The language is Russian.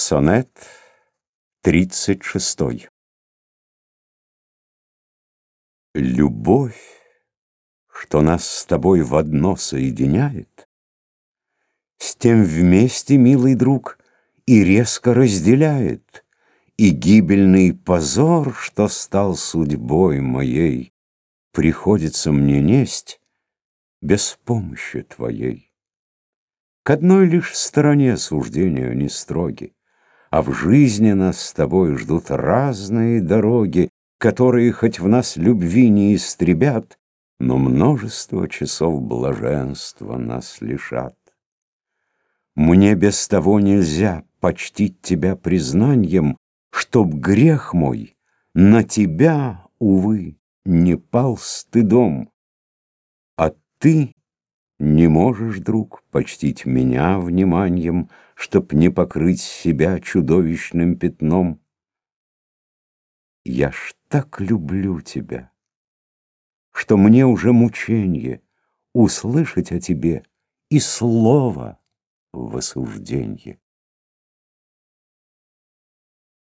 Сонет тридцать шестой Любовь, что нас с тобой в одно соединяет, С тем вместе, милый друг, и резко разделяет, И гибельный позор, что стал судьбой моей, Приходится мне несть без помощи твоей. К одной лишь стороне суждения не строги. А в жизни нас с тобой ждут разные дороги, Которые хоть в нас любви не истребят, Но множество часов блаженства нас лишат. Мне без того нельзя почтить тебя признанием, Чтоб грех мой на тебя, увы, не пал стыдом. А ты не можешь, друг, почтить меня вниманием, Чтоб не покрыть себя чудовищным пятном. Я ж так люблю тебя, Что мне уже мученье Услышать о тебе И слова в осужденье.